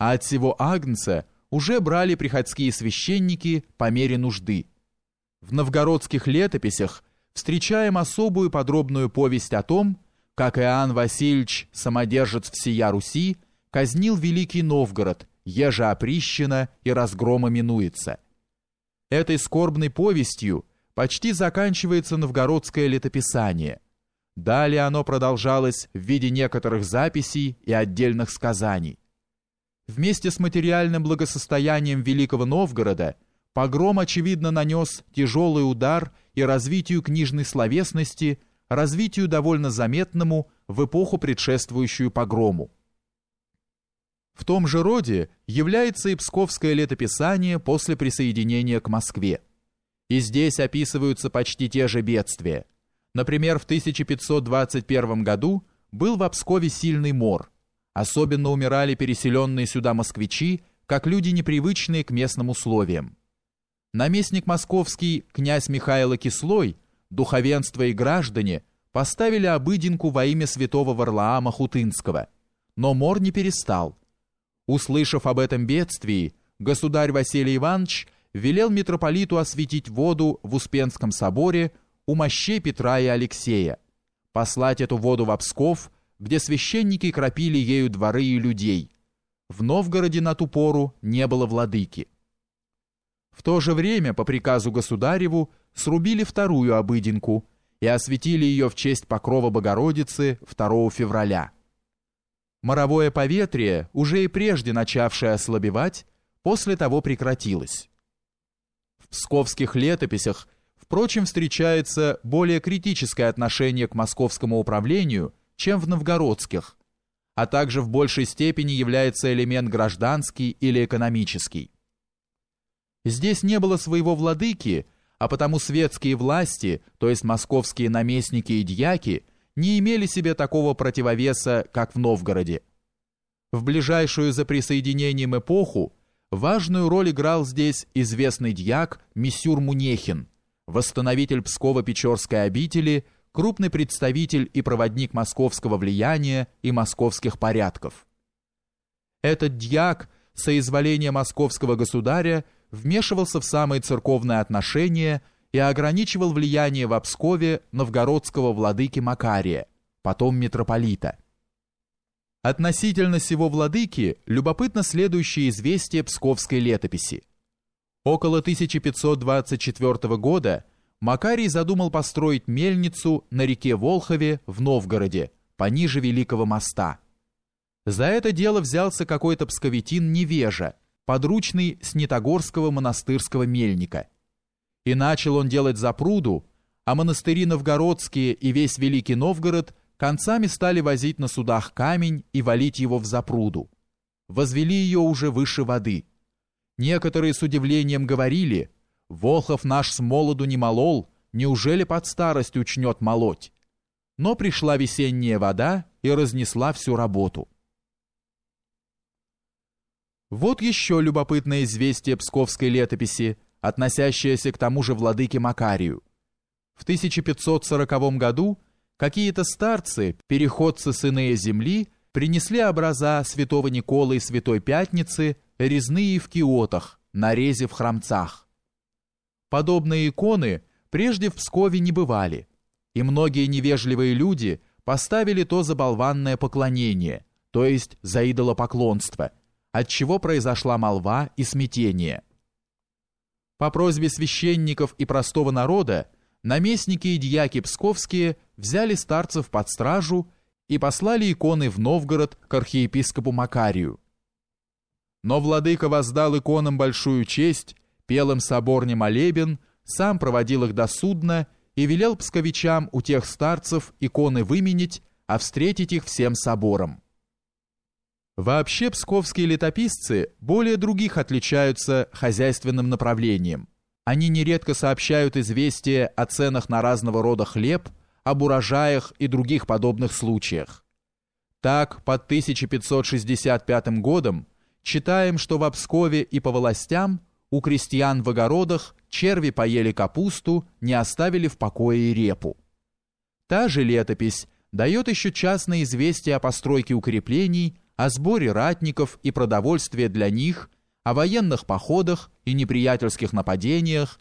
а от всего Агнца уже брали приходские священники по мере нужды. В новгородских летописях встречаем особую подробную повесть о том, как Иоанн Васильевич, самодержец всея Руси, казнил Великий Новгород, еже оприщено и разгрома минуется. Этой скорбной повестью почти заканчивается новгородское летописание. Далее оно продолжалось в виде некоторых записей и отдельных сказаний. Вместе с материальным благосостоянием Великого Новгорода погром, очевидно, нанес тяжелый удар и развитию книжной словесности, развитию довольно заметному в эпоху, предшествующую погрому. В том же роде является и псковское летописание после присоединения к Москве. И здесь описываются почти те же бедствия. Например, в 1521 году был в Пскове сильный мор. Особенно умирали переселенные сюда москвичи, как люди непривычные к местным условиям. Наместник московский, князь Михаил Кислой, духовенство и граждане поставили обыденку во имя святого Варлаама Хутынского, но мор не перестал. Услышав об этом бедствии, государь Василий Иванович велел митрополиту осветить воду в Успенском соборе у мощей Петра и Алексея, послать эту воду в Псков, где священники кропили ею дворы и людей. В Новгороде на ту пору не было владыки. В то же время, по приказу государеву, срубили вторую обыденку и осветили ее в честь Покрова Богородицы 2 февраля. Моровое поветрие, уже и прежде начавшее ослабевать, после того прекратилось. В псковских летописях, впрочем, встречается более критическое отношение к московскому управлению, чем в новгородских, а также в большей степени является элемент гражданский или экономический. Здесь не было своего владыки, а потому светские власти, то есть московские наместники и дьяки, не имели себе такого противовеса, как в Новгороде. В ближайшую за присоединением эпоху важную роль играл здесь известный дьяк Мисюр Мунехин, восстановитель Псково-Печорской обители, крупный представитель и проводник московского влияния и московских порядков. Этот дьяк, соизволение московского государя, вмешивался в самые церковные отношения и ограничивал влияние в Пскове новгородского владыки Макария, потом митрополита. Относительно сего владыки любопытно следующее известие псковской летописи. Около 1524 года Макарий задумал построить мельницу на реке Волхове в Новгороде, пониже Великого моста. За это дело взялся какой-то псковитин невежа, подручный Снитогорского монастырского мельника – и начал он делать запруду, а монастыри новгородские и весь Великий Новгород концами стали возить на судах камень и валить его в запруду. Возвели ее уже выше воды. Некоторые с удивлением говорили, «Волхов наш с молоду не молол, неужели под старость учнет молоть?» Но пришла весенняя вода и разнесла всю работу. Вот еще любопытное известие псковской летописи – относящаяся к тому же владыке Макарию. В 1540 году какие-то старцы, переходцы с иные земли, принесли образа святого Николы и святой Пятницы, резные в киотах, нарезе в храмцах. Подобные иконы прежде в Пскове не бывали, и многие невежливые люди поставили то за болванное поклонение, то есть за идолопоклонство, от чего произошла молва и смятение – по просьбе священников и простого народа наместники и дьяки псковские взяли старцев под стражу и послали иконы в Новгород к архиепископу Макарию. Но владыка воздал иконам большую честь, пел им соборне молебен, сам проводил их до судна и велел псковичам у тех старцев иконы выменить, а встретить их всем собором. Вообще псковские летописцы более других отличаются хозяйственным направлением. Они нередко сообщают известия о ценах на разного рода хлеб, об урожаях и других подобных случаях. Так, под 1565 годом читаем, что в Пскове и по властям у крестьян в огородах черви поели капусту, не оставили в покое и репу. Та же летопись дает еще частное известие о постройке укреплений о сборе ратников и продовольствия для них, о военных походах и неприятельских нападениях,